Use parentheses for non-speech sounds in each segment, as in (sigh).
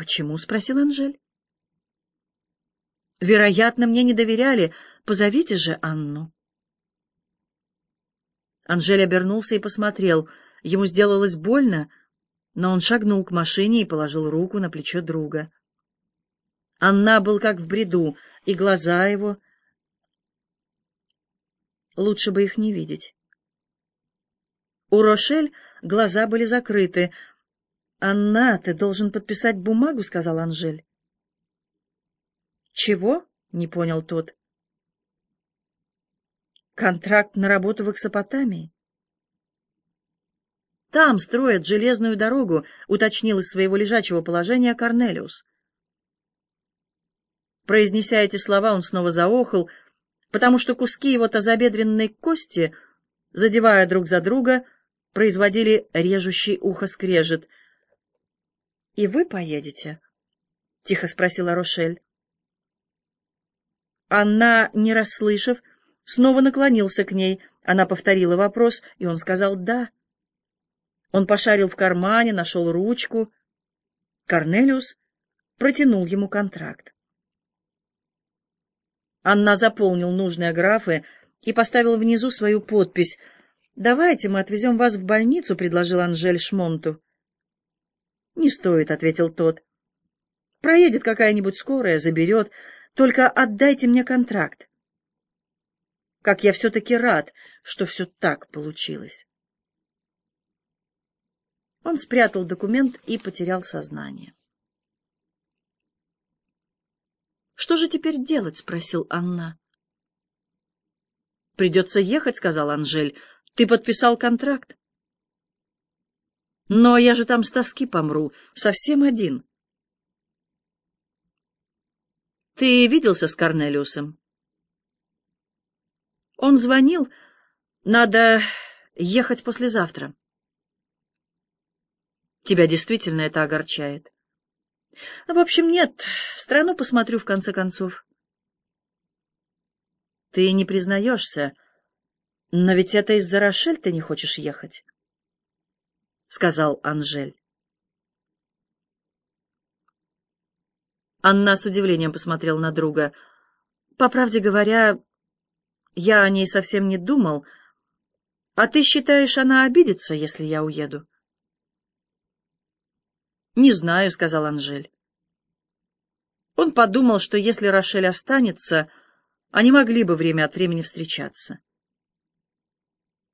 «Почему?» — спросил Анжель. «Вероятно, мне не доверяли. Позовите же Анну». Анжель обернулся и посмотрел. Ему сделалось больно, но он шагнул к машине и положил руку на плечо друга. Анна был как в бреду, и глаза его... Лучше бы их не видеть. У Рошель глаза были закрыты. «Анна, ты должен подписать бумагу», — сказал Анжель. «Чего?» — не понял тот. «Контракт на работу в Эксопотамии». «Там строят железную дорогу», — уточнил из своего лежачего положения Корнелиус. Произнеся эти слова, он снова заохал, потому что куски его тазобедренной кости, задевая друг за друга, производили режущий ухо скрежет. «И вы поедете?» — тихо спросила Рошель. Анна, не расслышав, снова наклонился к ней. Она повторила вопрос, и он сказал «да». Он пошарил в кармане, нашел ручку. Корнелиус протянул ему контракт. Анна заполнил нужные графы и поставил внизу свою подпись. «Давайте мы отвезем вас в больницу», — предложил Анжель Шмонту. «Не стоит», — ответил тот. «Проедет какая-нибудь скорая, заберет. Только отдайте мне контракт». Как я все-таки рад, что все так получилось. Он спрятал документ и потерял сознание. «Что же теперь делать?» — спросил Анна. «Придется ехать», — сказал Анжель. «Ты подписал контракт». «Но я же там с тоски помру, совсем один». «Ты виделся с Корнелиусом?» «Он звонил. Надо ехать послезавтра». «Тебя действительно это огорчает?» В общем, нет. Страну посмотрю в конце концов. Ты не признаешься, но ведь это из-за Рошель ты не хочешь ехать, — сказал Анжель. Анна с удивлением посмотрел на друга. По правде говоря, я о ней совсем не думал. А ты считаешь, она обидится, если я уеду? «Не знаю», — сказал Анжель. Он подумал, что если Рошель останется, они могли бы время от времени встречаться.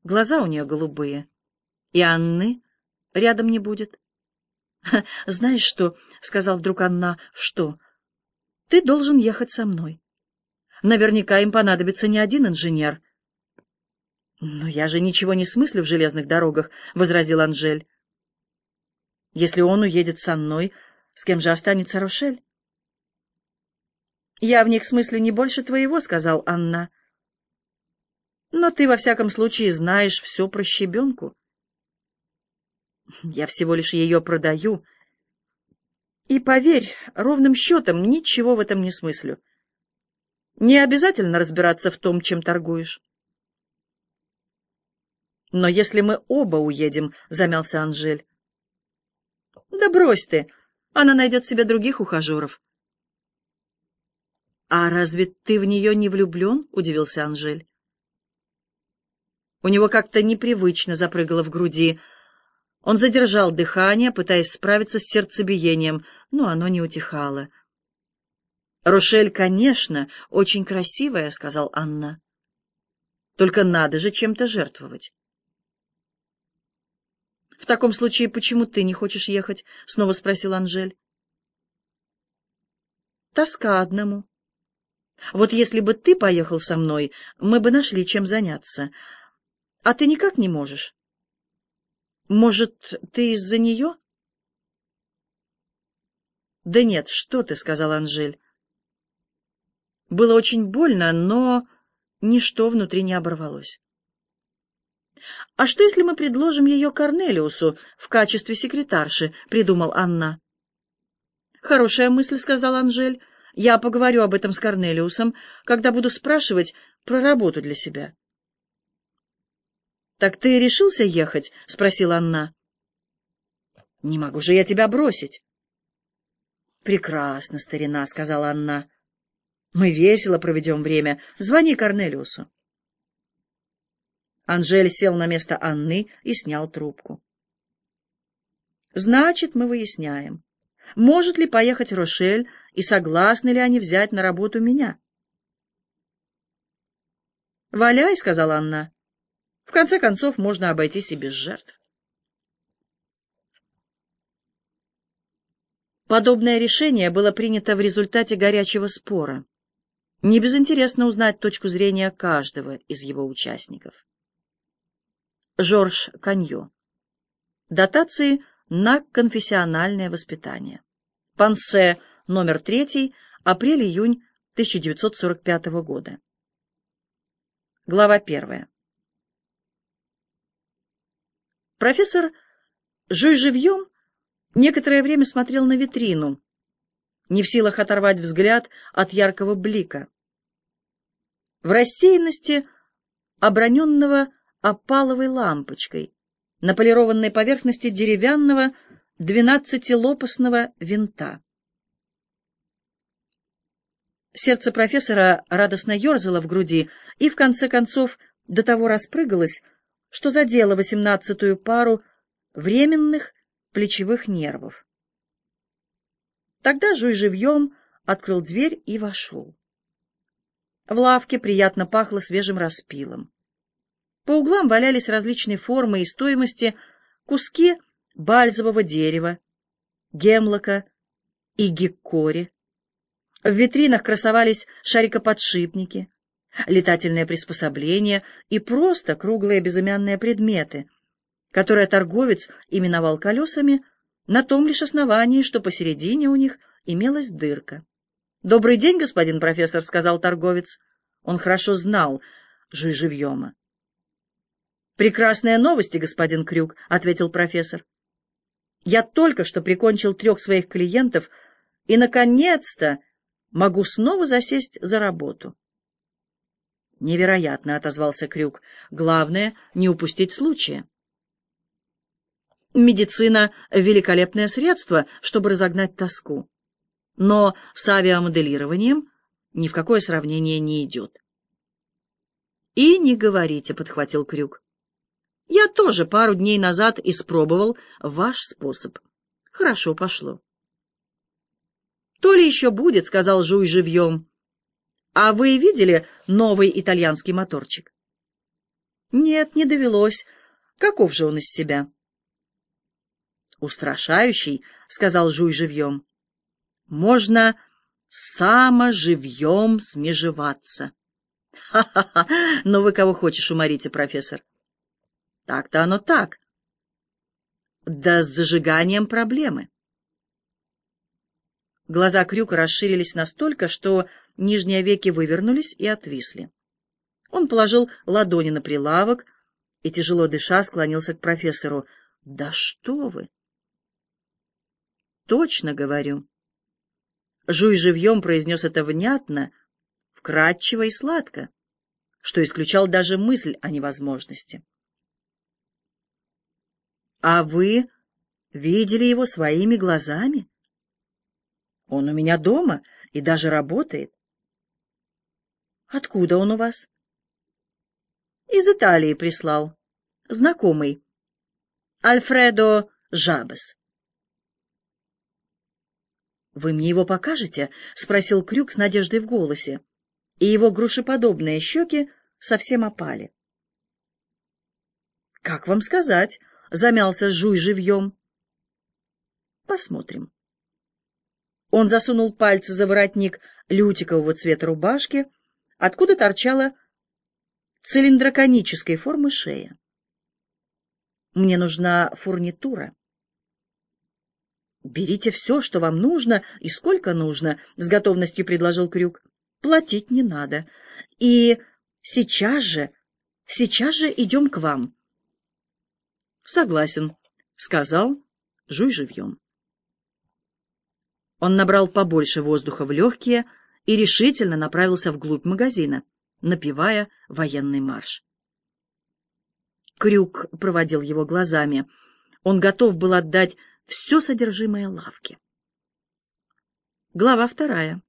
Глаза у нее голубые, и Анны рядом не будет. (laughs) «Знаешь что?» — сказал вдруг Анна. «Что? Ты должен ехать со мной. Наверняка им понадобится не один инженер». «Но я же ничего не смыслю в железных дорогах», — возразил Анжель. Если он уедет со мной, с кем же останется Рошель? «Я в них смысле не больше твоего», — сказал Анна. «Но ты, во всяком случае, знаешь все про щебенку». «Я всего лишь ее продаю. И, поверь, ровным счетом ничего в этом не смыслю. Не обязательно разбираться в том, чем торгуешь». «Но если мы оба уедем», — замялся Анжель, да брось ты, она найдет себе других ухажеров. «А разве ты в нее не влюблен?» — удивился Анжель. У него как-то непривычно запрыгало в груди. Он задержал дыхание, пытаясь справиться с сердцебиением, но оно не утихало. «Рошель, конечно, очень красивая», — сказал Анна. «Только надо же чем-то жертвовать». «В таком случае, почему ты не хочешь ехать?» — снова спросил Анжель. «Тоска одному. Вот если бы ты поехал со мной, мы бы нашли чем заняться. А ты никак не можешь. Может, ты из-за нее?» «Да нет, что ты», — сказал Анжель. Было очень больно, но ничто внутри не оборвалось. «А что, если мы предложим ее Корнелиусу в качестве секретарши?» — придумал Анна. «Хорошая мысль», — сказал Анжель. «Я поговорю об этом с Корнелиусом, когда буду спрашивать про работу для себя». «Так ты решился ехать?» — спросила Анна. «Не могу же я тебя бросить». Прекрасно, старина, — сказала Анна. Мы весело проведем время. Звони Корнелиусу. Анжель сел на место Анны и снял трубку. Значит, мы выясняем, может ли поехать Рошель и согласны ли они взять на работу меня. «Валяй», — сказала Анна. «В конце концов, можно обойтись и без жертв». Подобное решение было принято в результате горячего спора. Не безинтересно узнать точку зрения каждого из его участников. Жорж Каньо. Дотации на конфессиональное воспитание. Пансе, номер 3, апрель-июнь 1945 года. Глава 1. Профессор Жуй живьем некоторое время смотрел на витрину, не в силах оторвать взгляд от яркого блика. В рассеянности, оброненного опаловой лампочкой, на полированной поверхности деревянного двенадцатилопастного винта. Сердце профессора радостно ерзало в груди и, в конце концов, до того распрыгалось, что задело восемнадцатую пару временных плечевых нервов. Тогда Жуй живьем открыл дверь и вошел. В лавке приятно пахло свежим распилом. По углам валялись различные формы и стоимости куски бальзового дерева, гемлока и геккори. В витринах красовались шарикоподшипники, летательные приспособления и просто круглые безымянные предметы, которое торговец именовал колесами на том лишь основании, что посередине у них имелась дырка. «Добрый день, господин профессор», — сказал торговец. Он хорошо знал Жуй-Живьема. «Прекрасные новости, господин Крюк», — ответил профессор. «Я только что прикончил трех своих клиентов и, наконец-то, могу снова засесть за работу». «Невероятно», — отозвался Крюк. «Главное — не упустить случая». Медицина — великолепное средство, чтобы разогнать тоску. Но с авиамоделированием ни в какое сравнение не идет. «И не говорите», — подхватил Крюк. «Я тоже пару дней назад испробовал ваш способ. Хорошо пошло». «То ли еще будет», — сказал Жуй живьем. «А вы видели новый итальянский моторчик?» «Нет, не довелось. Каков же он из себя?» «Устрашающий», — сказал Жуй живьем. «Можно саможивьем смежеваться». «Ха-ха-ха! Но вы кого хочешь уморите, профессор?» «Так-то оно так». «Да с зажиганием проблемы». Глаза Крюка расширились настолько, что нижние веки вывернулись и отвисли. Он положил ладони на прилавок и, тяжело дыша, склонился к профессору. «Да что вы!» точно говорю. Жуй живьем произнес это внятно, вкратчиво и сладко, что исключал даже мысль о невозможности. А вы видели его своими глазами? Он у меня дома и даже работает. Откуда он у вас? Из Италии прислал. Знакомый. Альфредо Жабес. «Вы мне его покажете?» — спросил Крюк с надеждой в голосе, и его грушеподобные щеки совсем опали. «Как вам сказать?» — замялся Жуй живьем. «Посмотрим». Он засунул пальцы за воротник лютикового цвета рубашки, откуда торчала цилиндроконической формы шея. «Мне нужна фурнитура». «Берите все, что вам нужно и сколько нужно», — с готовностью предложил Крюк. «Платить не надо. И сейчас же, сейчас же идем к вам». «Согласен», — сказал, жуй живьем. Он набрал побольше воздуха в легкие и решительно направился вглубь магазина, напевая военный марш. Крюк проводил его глазами. Он готов был отдать все содержимое лавки. Глава вторая.